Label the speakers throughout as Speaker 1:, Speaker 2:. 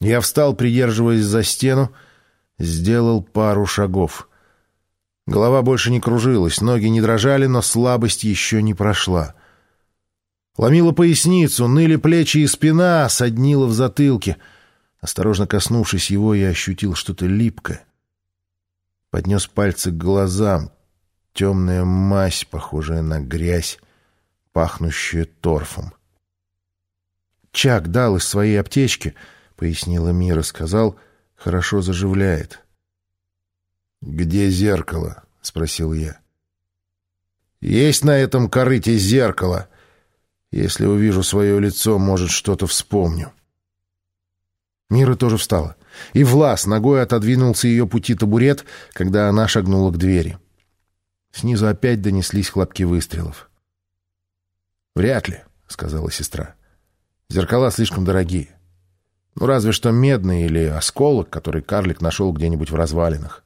Speaker 1: Я встал, придерживаясь за стену, сделал пару шагов. Голова больше не кружилась, ноги не дрожали, но слабость еще не прошла. Ломила поясницу, ныли плечи и спина, соднила в затылке. Осторожно коснувшись его, я ощутил что-то липкое. Поднес пальцы к глазам. Темная мазь, похожая на грязь, пахнущая торфом. «Чак дал из своей аптечки», — пояснила Мира, сказал, — «хорошо заживляет». «Где зеркало?» — спросил я. «Есть на этом корыте зеркало. Если увижу свое лицо, может, что-то вспомню». Мира тоже встала. И Влас ногой отодвинулся ее пути табурет, когда она шагнула к двери. Снизу опять донеслись хлопки выстрелов. «Вряд ли», — сказала сестра. «Зеркала слишком дорогие. Ну, разве что медный или осколок, который карлик нашел где-нибудь в развалинах.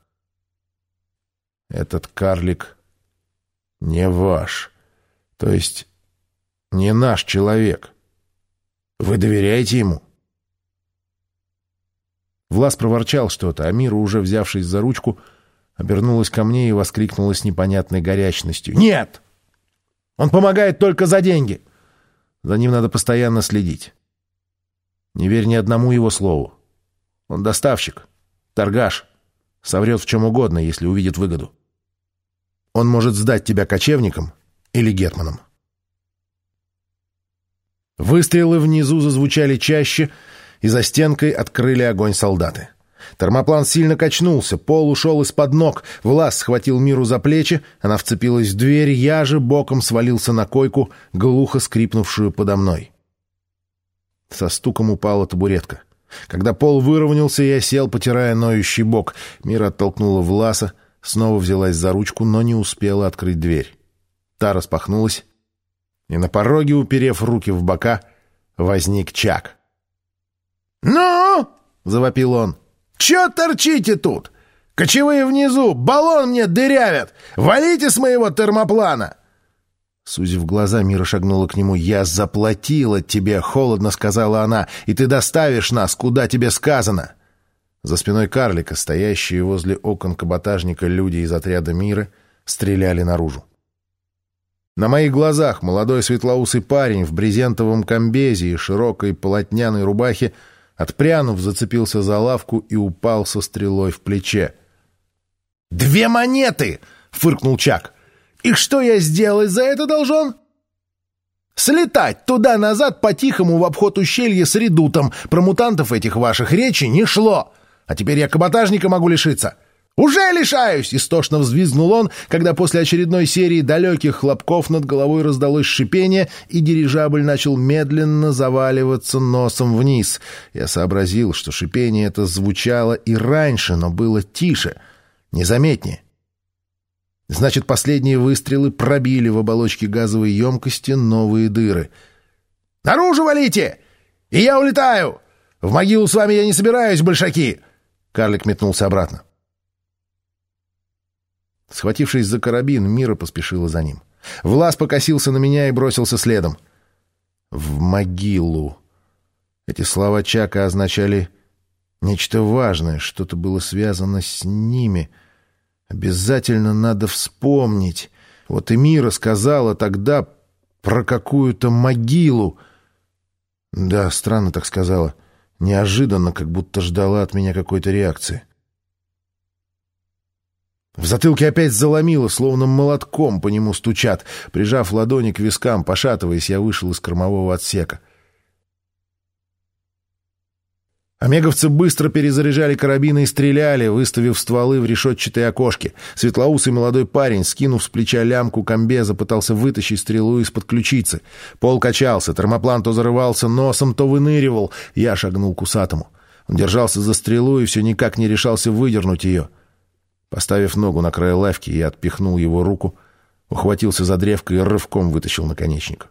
Speaker 1: Этот карлик не ваш, то есть не наш человек. Вы доверяете ему?» Влас проворчал что-то, а Мира, уже взявшись за ручку, обернулась ко мне и воскликнула с непонятной горячностью. «Нет! Он помогает только за деньги! За ним надо постоянно следить. Не верь ни одному его слову. Он доставщик, торгаш, соврет в чем угодно, если увидит выгоду. Он может сдать тебя кочевникам или гетманом». Выстрелы внизу зазвучали чаще — и за стенкой открыли огонь солдаты. Термоплан сильно качнулся, пол ушел из-под ног, Влас схватил Миру за плечи, она вцепилась в дверь, я же боком свалился на койку, глухо скрипнувшую подо мной. Со стуком упала табуретка. Когда пол выровнялся, я сел, потирая ноющий бок. Мира оттолкнула Власа, снова взялась за ручку, но не успела открыть дверь. Та распахнулась, и на пороге, уперев руки в бока, возник Чак.
Speaker 2: «Ну?» — завопил он. «Чё торчите тут? Кочевые внизу, баллон мне дырявят! Валите с моего термоплана!»
Speaker 1: Сузив глаза, Мира шагнула к нему. «Я заплатила тебе!» — холодно сказала она. «И ты доставишь нас, куда тебе сказано!» За спиной карлика, стоящие возле окон каботажника люди из отряда Мира, стреляли наружу. На моих глазах молодой светлоусый парень в брезентовом комбезе и широкой полотняной рубахе Отпрянув, зацепился за лавку и упал со стрелой в плече.
Speaker 2: «Две монеты!» — фыркнул Чак. «И что я сделать за это должен?» «Слетать туда-назад по-тихому в обход ущелья с редутом. Про мутантов этих ваших речи не шло. А теперь я каботажника могу лишиться. «Уже лишаюсь!» — истошно взвизгнул он, когда после очередной серии далеких хлопков над головой раздалось шипение, и дирижабль начал медленно заваливаться носом вниз. Я сообразил, что шипение это звучало и раньше, но было тише, незаметнее. Значит, последние выстрелы пробили в оболочке газовой емкости новые дыры. «Наружу валите! И я улетаю! В могилу с вами я не собираюсь, большаки!» Карлик метнулся обратно. Схватившись за карабин, Мира поспешила за ним. Влас покосился на меня и бросился следом. «В могилу». Эти слова Чака означали нечто важное, что-то было связано с ними. Обязательно надо вспомнить. Вот и Мира сказала тогда про какую-то могилу. Да, странно так сказала. Неожиданно, как будто ждала от меня какой-то реакции. В затылке опять заломило, словно молотком по нему стучат. Прижав ладони к вискам, пошатываясь, я вышел из кормового отсека. Омеговцы быстро перезаряжали карабины и стреляли, выставив стволы в решетчатые окошки. Светлоусый молодой парень, скинув с плеча лямку комбеза, пытался вытащить стрелу из-под ключицы. Пол качался, термоплан то зарывался носом, то выныривал. Я шагнул к усатому. Он держался за стрелу и все никак не решался выдернуть ее. Поставив ногу на край лавки, я отпихнул его руку, ухватился за древко и рывком вытащил наконечник.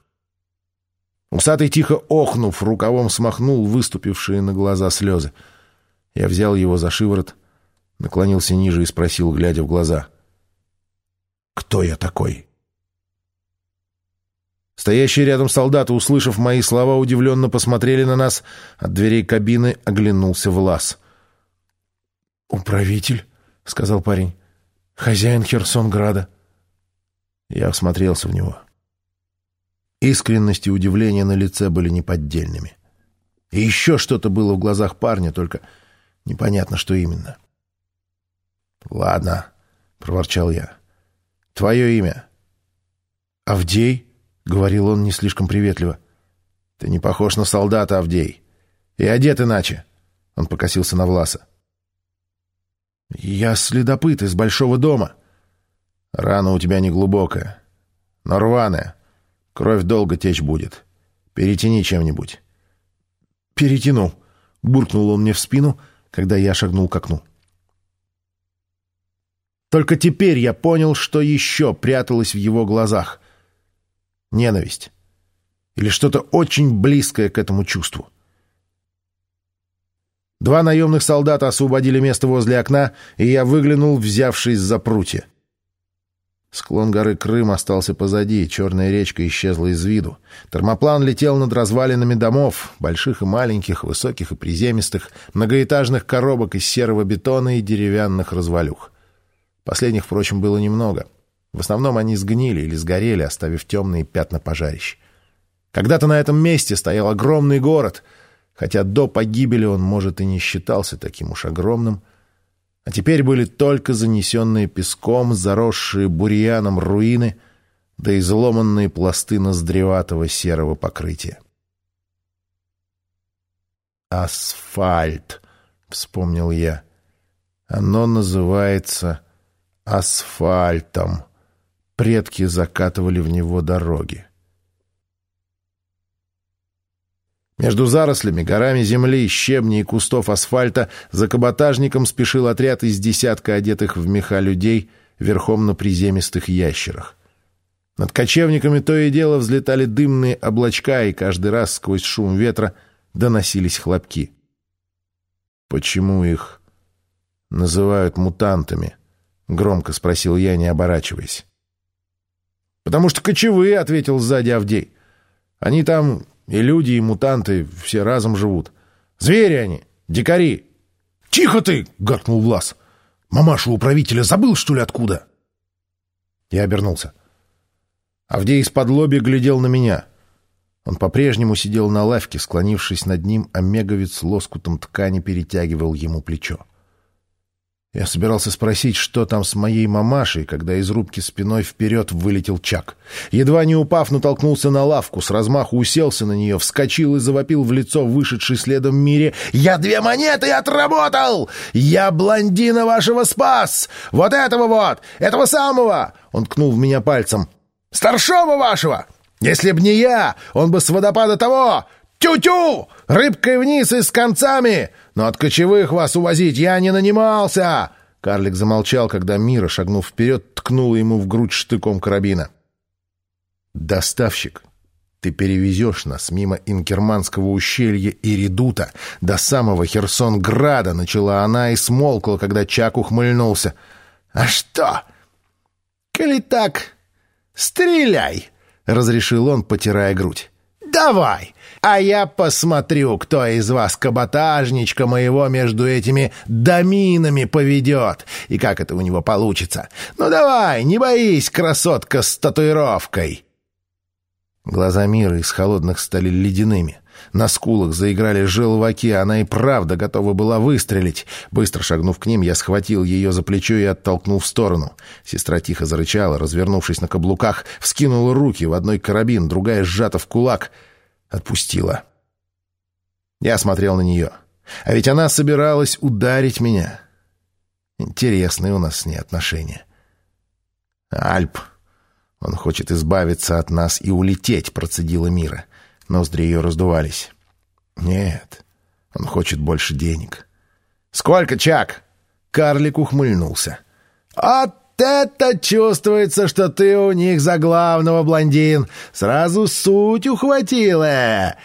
Speaker 2: Усатый, тихо охнув, рукавом смахнул выступившие на глаза слезы. Я взял его за шиворот, наклонился ниже и спросил, глядя в глаза. «Кто я такой?»
Speaker 1: Стоящие рядом солдаты, услышав мои слова, удивленно посмотрели на нас. От дверей кабины оглянулся Влас.
Speaker 2: «Управитель», — сказал парень, — «хозяин Херсонграда».
Speaker 1: Я всмотрелся в него. Искренность и удивление на лице были неподдельными. И еще что-то было в глазах парня, только непонятно, что именно. «Ладно», — проворчал я. «Твое имя?»
Speaker 2: «Авдей?» — говорил он не слишком приветливо.
Speaker 1: «Ты не похож на солдата, Авдей. И одет иначе». Он покосился на Власа.
Speaker 2: «Я следопыт из большого дома».
Speaker 1: «Рана у тебя не глубокая, но рваная. Кровь долго течь будет. Перетяни чем-нибудь».
Speaker 2: «Перетяну», — буркнул он мне в спину, когда я шагнул к окну. Только теперь я понял, что еще пряталось в его глазах. Ненависть. Или что-то очень близкое к этому чувству. Два наемных солдата освободили место возле окна, и я выглянул, взявшись за прутья. Склон горы Крым остался позади, черная речка исчезла из виду. Термоплан летел над развалинами домов, больших и маленьких, высоких и приземистых, многоэтажных коробок из серого бетона и деревянных развалюх. Последних, впрочем, было немного. В основном они сгнили или сгорели, оставив темные пятна пожарищ. Когда-то на этом месте стоял огромный город — хотя до погибели он, может, и не считался таким уж огромным, а теперь были только занесенные песком, заросшие бурьяном руины, да изломанные пласты ноздреватого серого покрытия. «Асфальт», — вспомнил я. «Оно называется асфальтом. Предки закатывали в него дороги. Между зарослями, горами земли, щебней и кустов асфальта за каботажником спешил отряд из десятка одетых в меха людей верхом на приземистых ящерах. Над кочевниками то и дело взлетали дымные облачка, и каждый раз сквозь шум ветра доносились хлопки. «Почему их называют мутантами?» — громко спросил я, не оборачиваясь. «Потому что кочевые», — ответил сзади Авдей. «Они там и люди, и мутанты все разом живут. Звери они, дикари. — Тихо ты! — гаркнул Влас. — Мамашу управителя забыл, что ли, откуда? Я обернулся. Авдей из-под лоби глядел на меня. Он по-прежнему сидел на лавке, склонившись над ним, а меговец лоскутом ткани перетягивал ему плечо. Я собирался спросить, что там с моей мамашей, когда из рубки спиной вперед вылетел Чак. Едва не упав, натолкнулся на лавку, с размаху уселся на нее, вскочил и завопил в лицо вышедший следом мире. «Я две монеты отработал! Я блондина вашего спас! Вот этого вот! Этого самого!» Он ткнул в меня пальцем. «Старшова вашего! Если б не я, он бы с водопада того! Тю-тю! Рыбкой вниз и с концами! Но от кочевых вас увозить я не нанимался!» Карлик замолчал, когда Мира, шагнув вперед, ткнула ему в грудь штыком карабина. «Доставщик, ты перевезешь нас мимо Инкерманского ущелья и Редута до самого Херсонграда», — начала она и смолкла, когда Чак ухмыльнулся. «А что? Коли так, стреляй!» — разрешил он, потирая грудь. «Давай! А я посмотрю, кто из вас каботажничка моего между этими доминами поведет, и как это у него получится. Ну давай, не боись, красотка с татуировкой!» Глаза Мира из холодных стали ледяными. На скулах заиграли желваки, она и правда готова была выстрелить. Быстро шагнув к ним, я схватил ее за плечо и оттолкнул в сторону. Сестра тихо зарычала, развернувшись на каблуках, вскинула руки, в одной карабин, другая сжата в кулак — отпустила. Я смотрел на нее. А ведь она собиралась ударить меня. Интересные у нас с ней отношения. Альп. Он хочет избавиться от нас и улететь, процедила Мира. Ноздри ее раздувались. Нет, он хочет больше денег. «Сколько, Чак?» Карлик ухмыльнулся. «От это чувствуется, что ты у них за главного, блондин. Сразу суть ухватила.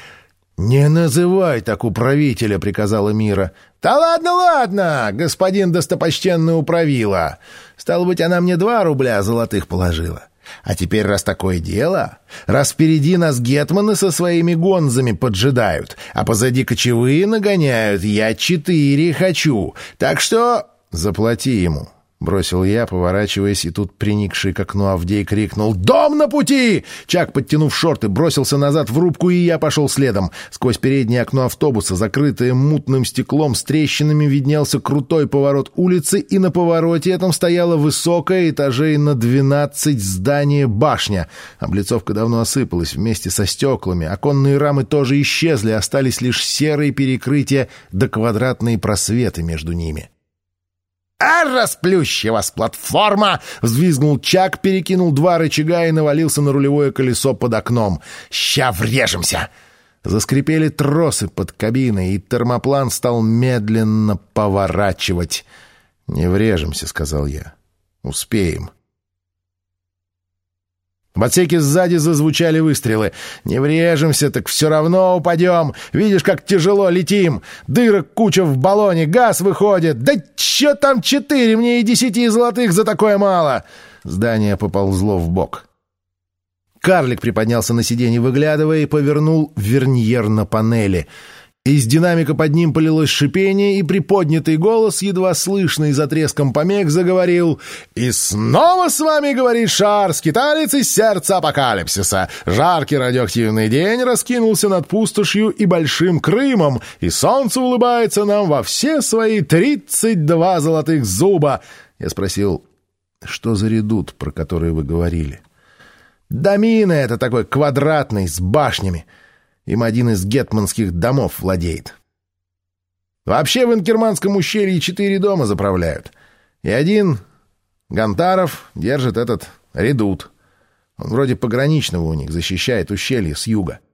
Speaker 2: «Не называй так управителя», — приказала Мира. «Да ладно, ладно, господин достопочтенный управила. Стало быть, она мне два рубля золотых положила. А теперь, раз такое дело, раз впереди нас гетманы со своими гонзами поджидают, а позади кочевые нагоняют, я четыре хочу, так что заплати ему». Бросил я, поворачиваясь, и тут приникший к окну Авдей крикнул «Дом на пути!» Чак, подтянув шорты, бросился назад в рубку, и я пошел следом. Сквозь переднее окно автобуса, закрытое мутным стеклом с трещинами, виднелся крутой поворот улицы, и на повороте этом стояла высокая этажей на двенадцать здание башня. Облицовка давно осыпалась вместе со стеклами, оконные рамы тоже исчезли, остались лишь серые перекрытия да квадратные просветы между ними. «А, расплющи вас, платформа!» — взвизгнул Чак, перекинул два рычага и навалился на рулевое колесо под окном. «Ща врежемся!» Заскрипели тросы под кабиной, и термоплан стал медленно поворачивать. «Не врежемся», — сказал я. «Успеем». В отсеке сзади зазвучали выстрелы. «Не врежемся, так все равно упадем. Видишь, как тяжело летим. Дырок куча в баллоне, газ выходит. Да че там четыре? Мне и десяти золотых за такое мало!» Здание поползло в бок. Карлик приподнялся на сиденье, выглядывая, и повернул верньер на панели — из динамика под ним полилось шипение, и приподнятый голос, едва слышный за треском помех, заговорил «И снова с вами говорит Шар, скиталец из сердца апокалипсиса. Жаркий радиоактивный день раскинулся над пустошью и Большим Крымом, и солнце улыбается нам во все свои тридцать два золотых зуба». Я спросил, что за редут, про который вы говорили? «Домина это такой квадратный, с башнями». Им один из гетманских домов владеет. Вообще в Инкерманском ущелье четыре дома заправляют. И один, Гантаров, держит этот редут. Он вроде пограничного у них, защищает ущелье с юга. —